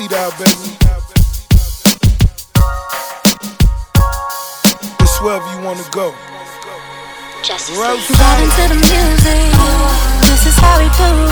see that, baby. It's wherever you wanna go. Just Rose, right. into the music. This is how we do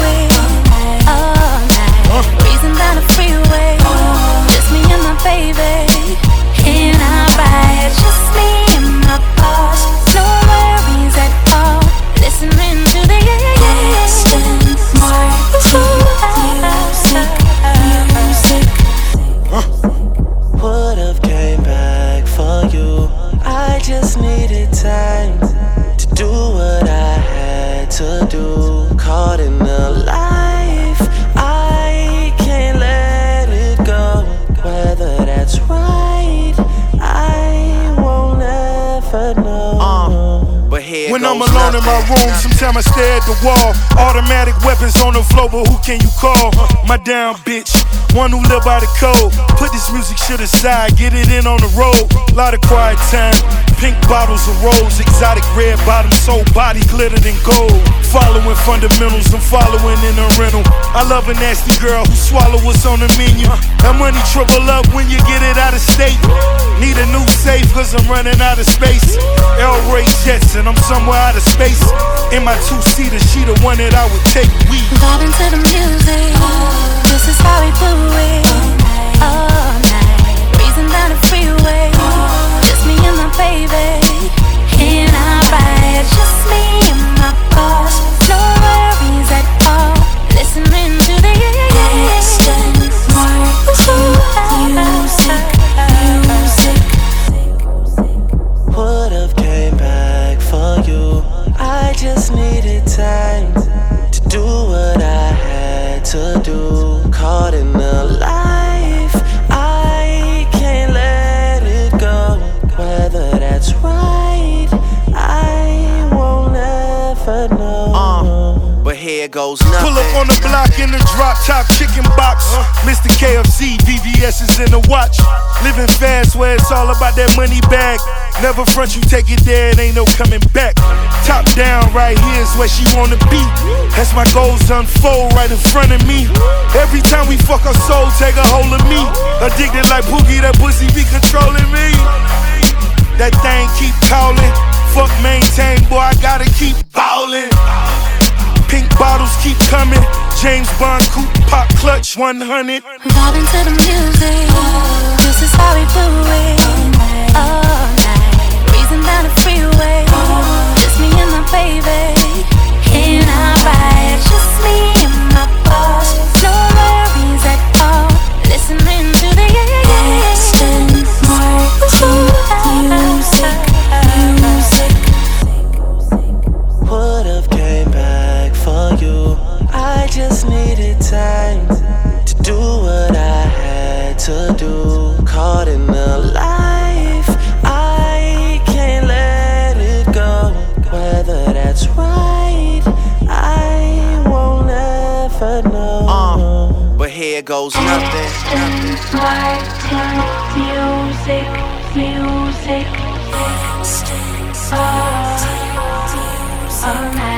I'm alone in my room, sometimes I stare at the wall. Automatic weapons on the floor, but who can you call? My down bitch, one who live by the code. Put this music shit aside, get it in on the road. Lot of quiet time, pink bottles of rose, exotic red bottoms, soul body glittered in gold. Following fundamentals, I'm following in a rental. I love a nasty girl who swallow what's on the menu. That money triple up when you get it out of state. Need a new safe, cause I'm running out of space. El Ray Jets, and I'm somewhere out of space. In my two seater, she the one that I would take. We Vibing to the music. Know. but here goes nothing. Pull up on the block in the drop top chicken box. Mr. KFC, VVS is in the watch. Living fast where it's all about that money bag. Never front you take it there, it ain't no coming back. Top down right here is where she wanna be. As my goals unfold right in front of me. Every time we fuck our soul, take a hold of me. Addicted like Pookie, that pussy be controlling me. That thing keep calling. Fuck maintain, boy, I gotta keep ballin'. Pink bottles keep coming. James Bond coupe pop clutch 100. Vibing to the music. This is how we do it. All night. Breezing down the freeway. Know. but here goes nothing. Martin, music, music. All, all night.